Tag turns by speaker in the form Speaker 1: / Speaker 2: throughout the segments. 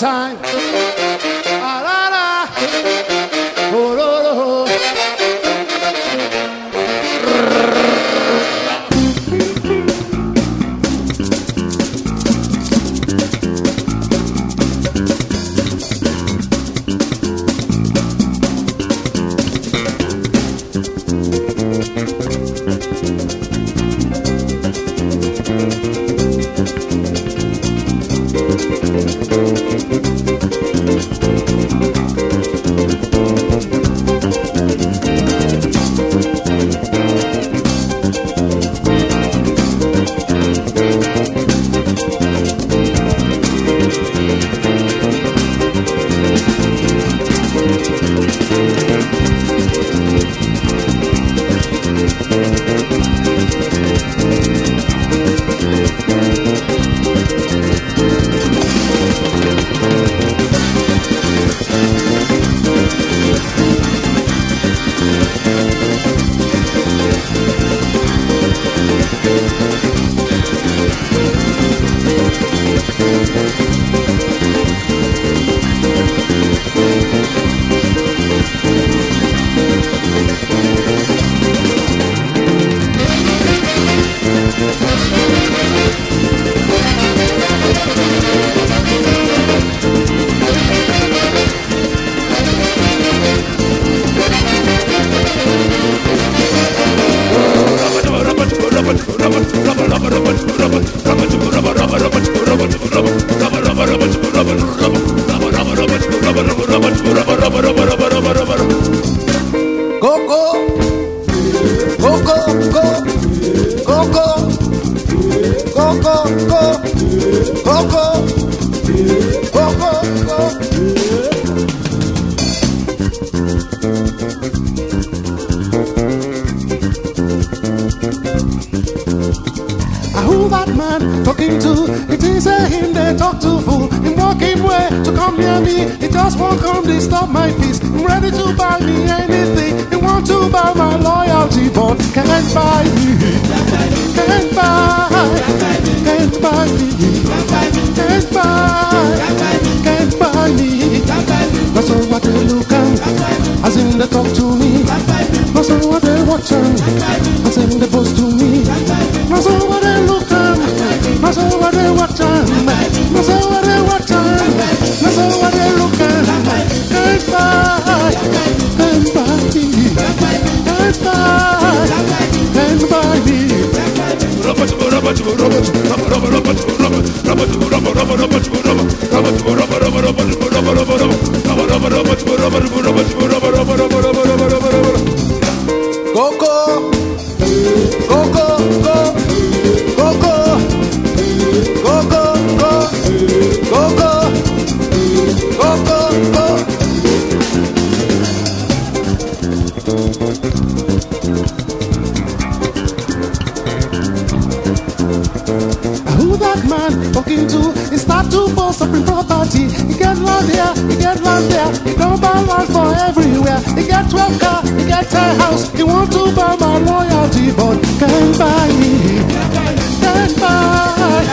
Speaker 1: time. He just won't come disturb my peace. Him ready to buy me anything. What they watch on. That's all what they watch on. That's all what man talking to? He start to boast up in property. He get land here, he get land there. He don't buy land for everywhere. He get 12 car, he get 10 house. He want to buy my loyalty, but can't buy me. Can't buy.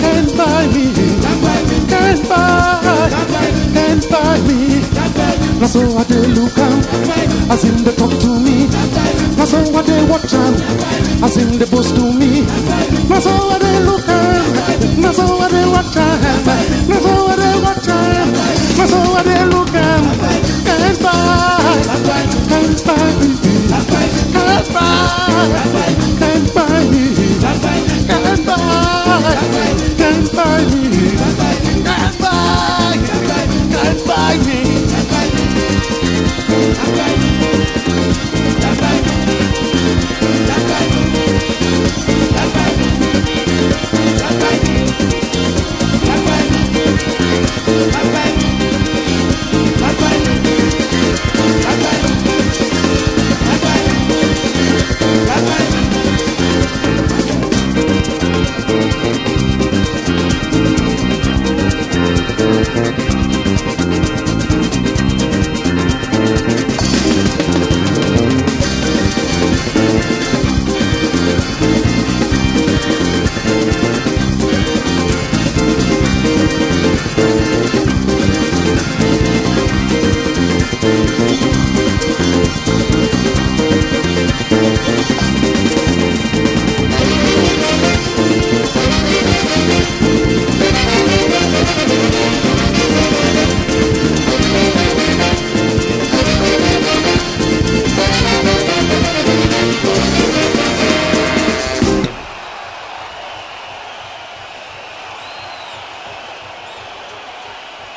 Speaker 1: Can't buy me. Can't buy. Can't buy me. Now so what they look am, as in they talk to me. Now so what they watch am, as in they boast to me.